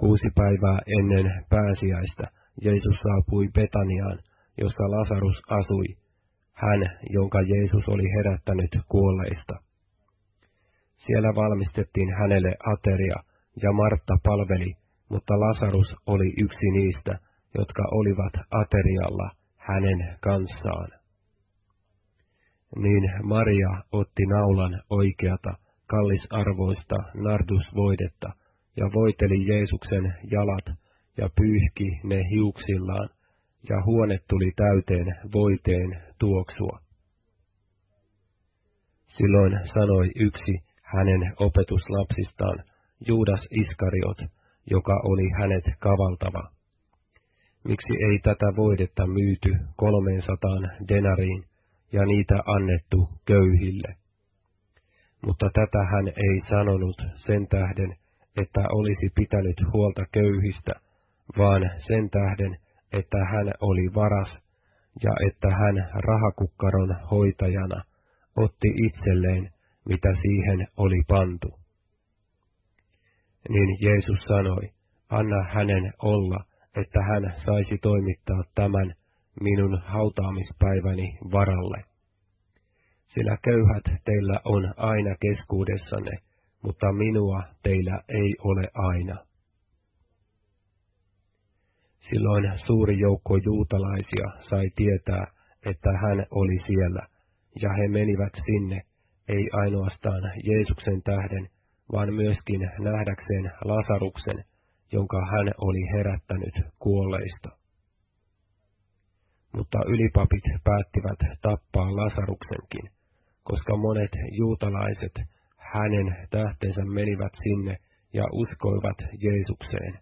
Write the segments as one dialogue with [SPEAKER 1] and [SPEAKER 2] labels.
[SPEAKER 1] Kuusi päivää ennen pääsiäistä Jeesus saapui Betaniaan, jossa Lasarus asui, hän, jonka Jeesus oli herättänyt kuolleista. Siellä valmistettiin hänelle ateria, ja Martta palveli, mutta Lasarus oli yksi niistä, jotka olivat aterialla hänen kanssaan. Niin Maria otti naulan oikeata, kallisarvoista nardusvoidetta, ja voiteli Jeesuksen jalat, ja pyyhki ne hiuksillaan, ja huone tuli täyteen voiteen tuoksua. Silloin sanoi yksi hänen opetuslapsistaan, Juudas Iskariot, joka oli hänet kavaltava. Miksi ei tätä voidetta myyty kolmeensataan denariin ja niitä annettu köyhille? Mutta tätä hän ei sanonut sen tähden, että olisi pitänyt huolta köyhistä, vaan sen tähden, että hän oli varas ja että hän rahakukkaron hoitajana otti itselleen, mitä siihen oli pantu. Niin Jeesus sanoi, anna hänen olla, että hän saisi toimittaa tämän minun hautaamispäiväni varalle. Sillä köyhät teillä on aina keskuudessanne, mutta minua teillä ei ole aina. Silloin suuri joukko juutalaisia sai tietää, että hän oli siellä, ja he menivät sinne, ei ainoastaan Jeesuksen tähden, vaan myöskin nähdäkseen Lasaruksen, jonka hän oli herättänyt kuolleista. Mutta ylipapit päättivät tappaa Lasaruksenkin, koska monet juutalaiset hänen tähtensä menivät sinne ja uskoivat Jeesukseen.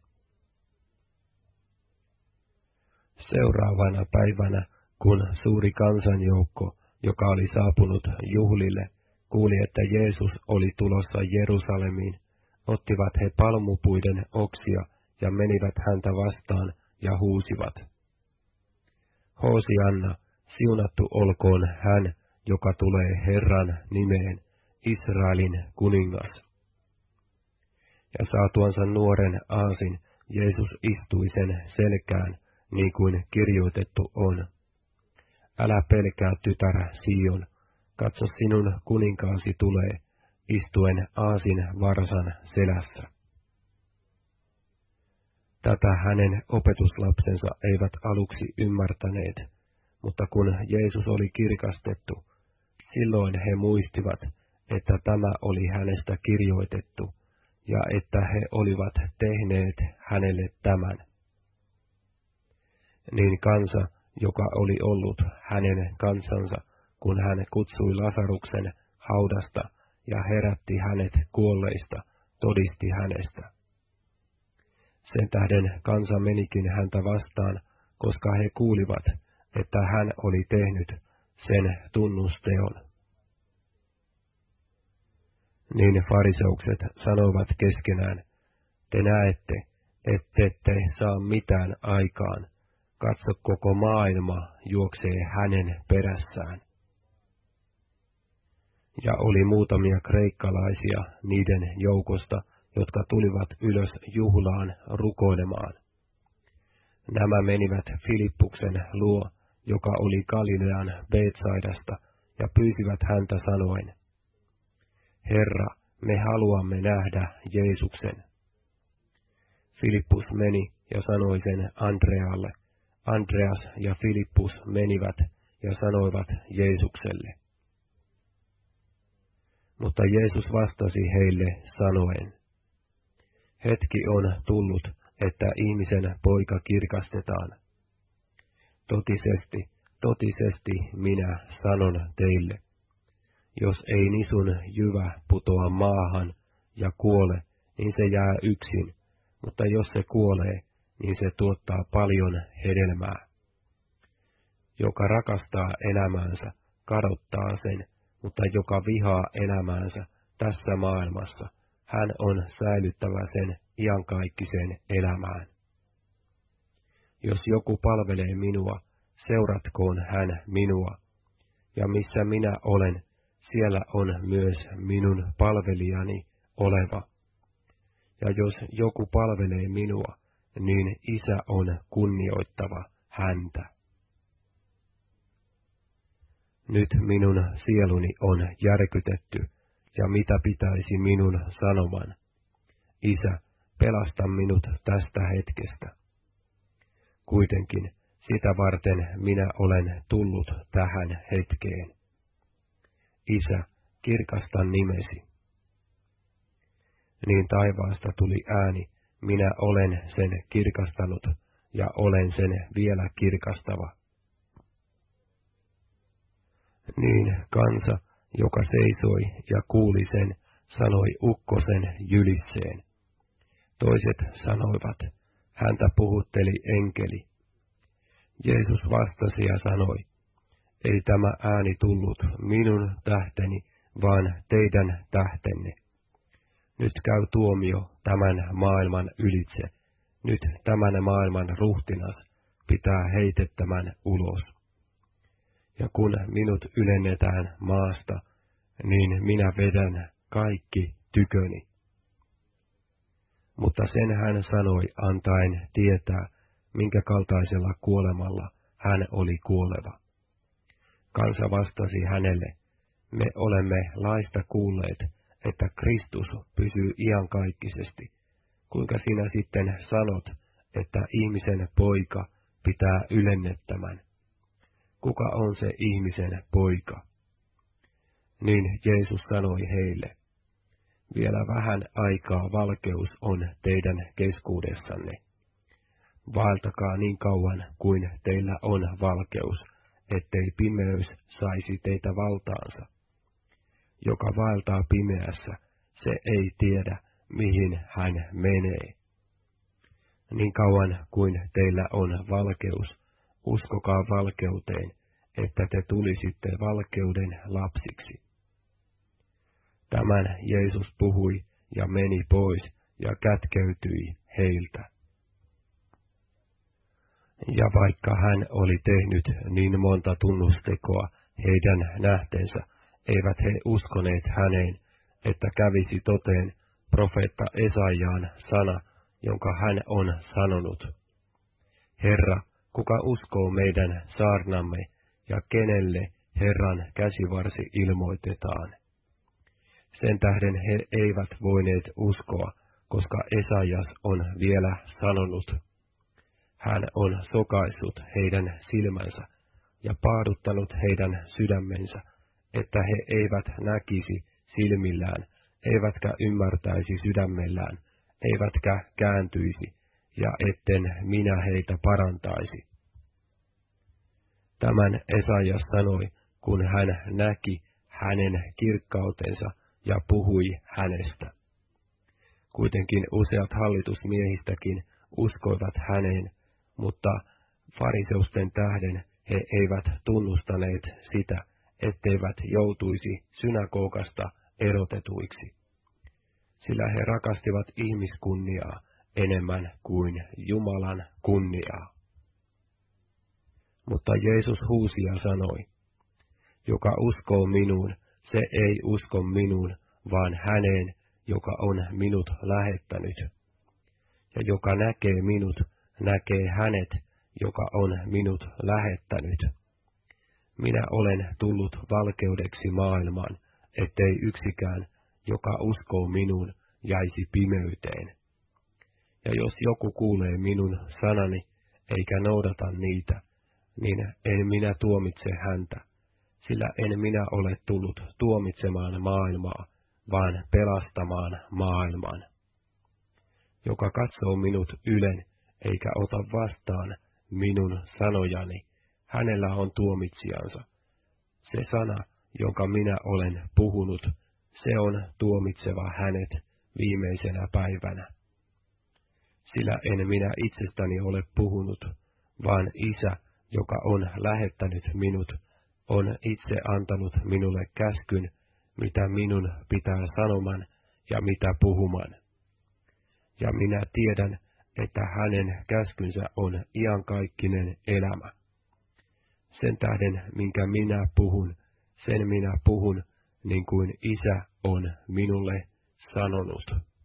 [SPEAKER 1] Seuraavana päivänä, kun suuri kansanjoukko, joka oli saapunut juhlille, kuuli, että Jeesus oli tulossa Jerusalemiin, ottivat he palmupuiden oksia ja menivät häntä vastaan ja huusivat. Hosianna, siunattu olkoon hän, joka tulee Herran nimeen, Israelin kuningas. Ja saatuansa nuoren aasin, Jeesus istui sen selkään, niin kuin kirjoitettu on. Älä pelkää, tytär Sion, katso sinun kuninkaasi tulee, istuen aasin varsan selässä. Tätä hänen opetuslapsensa eivät aluksi ymmärtäneet, mutta kun Jeesus oli kirkastettu, silloin he muistivat, että tämä oli hänestä kirjoitettu, ja että he olivat tehneet hänelle tämän niin kansa, joka oli ollut hänen kansansa, kun hän kutsui Lasaruksen haudasta ja herätti hänet kuolleista, todisti hänestä. Sen tähden kansa menikin häntä vastaan, koska he kuulivat, että hän oli tehnyt sen tunnusteon. Niin fariseukset sanoivat keskenään, te näette, ette te saa mitään aikaan, Katso koko maailma juoksee hänen perässään. Ja oli muutamia kreikkalaisia niiden joukosta, jotka tulivat ylös juhlaan rukoilemaan. Nämä menivät Filippuksen luo, joka oli Galilean Beetsaidasta, ja pyysivät häntä sanoen, Herra, me haluamme nähdä Jeesuksen. Filippus meni ja sanoi sen Andrealle, Andreas ja Filippus menivät ja sanoivat Jeesukselle. Mutta Jeesus vastasi heille sanoen, Hetki on tullut, että ihmisen poika kirkastetaan. Totisesti, totisesti minä sanon teille, jos ei nisun jyvä putoa maahan ja kuole, niin se jää yksin, mutta jos se kuolee, niin se tuottaa paljon hedelmää. Joka rakastaa elämäänsä, kadottaa sen, mutta joka vihaa elämäänsä tässä maailmassa, hän on säilyttävä sen iankaikkisen elämään. Jos joku palvelee minua, seuratkoon hän minua, ja missä minä olen, siellä on myös minun palvelijani oleva. ja jos joku palvelee minua, niin isä on kunnioittava häntä. Nyt minun sieluni on järkytetty, ja mitä pitäisi minun sanoman? Isä, pelasta minut tästä hetkestä. Kuitenkin sitä varten minä olen tullut tähän hetkeen. Isä, kirkasta nimesi. Niin taivaasta tuli ääni, minä olen sen kirkastanut ja olen sen vielä kirkastava. Niin kansa, joka seisoi ja kuuli sen, sanoi ukkosen jylisseen. Toiset sanoivat, häntä puhutteli enkeli. Jeesus vastasi ja sanoi, ei tämä ääni tullut minun tähteni, vaan teidän tähtenne. Nyt käy tuomio tämän maailman ylitse. Nyt tämän maailman ruhtinas pitää heitettämän ulos. Ja kun minut ylennetään maasta, niin minä vedän kaikki tyköni. Mutta sen hän sanoi antaen tietää, minkä kaltaisella kuolemalla hän oli kuoleva. Kansa vastasi hänelle, me olemme laista kuulleet, että Kristus pysyy iankaikkisesti. Kuinka sinä sitten sanot, että ihmisen poika pitää ylennettämän? Kuka on se ihmisen poika? Niin Jeesus sanoi heille, vielä vähän aikaa valkeus on teidän keskuudessanne. Vaeltakaa niin kauan kuin teillä on valkeus, ettei pimeys saisi teitä valtaansa. Joka vaeltaa pimeässä, se ei tiedä, mihin hän menee. Niin kauan kuin teillä on valkeus, uskokaa valkeuteen, että te tulisitte valkeuden lapsiksi. Tämän Jeesus puhui ja meni pois ja kätkeytyi heiltä. Ja vaikka hän oli tehnyt niin monta tunnustekoa heidän nähtensä, eivät he uskoneet häneen, että kävisi toteen profeetta Esajaan sana, jonka hän on sanonut. Herra, kuka uskoo meidän saarnamme ja kenelle Herran käsivarsi ilmoitetaan? Sen tähden he eivät voineet uskoa, koska Esajas on vielä sanonut, hän on sokaissut heidän silmänsä ja paaduttanut heidän sydämensä, että he eivät näkisi silmillään, eivätkä ymmärtäisi sydämellään, eivätkä kääntyisi, ja etten minä heitä parantaisi. Tämän Esajas sanoi, kun hän näki hänen kirkkautensa ja puhui hänestä. Kuitenkin useat hallitusmiehistäkin uskoivat häneen mutta fariseusten tähden he eivät tunnustaneet sitä, etteivät joutuisi synagogasta erotetuiksi. Sillä he rakastivat ihmiskunniaa enemmän kuin Jumalan kunniaa. Mutta Jeesus huusi ja sanoi, joka uskoo minuun, se ei usko minuun, vaan häneen, joka on minut lähettänyt. Ja joka näkee minut, näkee hänet, joka on minut lähettänyt. Minä olen tullut valkeudeksi maailmaan, ettei yksikään, joka uskoo minuun, jäisi pimeyteen. Ja jos joku kuulee minun sanani, eikä noudata niitä, niin en minä tuomitse häntä, sillä en minä ole tullut tuomitsemaan maailmaa, vaan pelastamaan maailman. Joka katsoo minut ylen, eikä ota vastaan minun sanojani, hänellä on tuomitsijansa. Se sana, jonka minä olen puhunut, se on tuomitseva hänet viimeisenä päivänä. Sillä en minä itsestäni ole puhunut, vaan Isä, joka on lähettänyt minut, on itse antanut minulle käskyn, mitä minun pitää sanoman ja mitä puhuman. Ja minä tiedän, että hänen käskynsä on iankaikkinen elämä. Sen tähden, minkä minä puhun, sen minä puhun, niin kuin isä on minulle sanonut.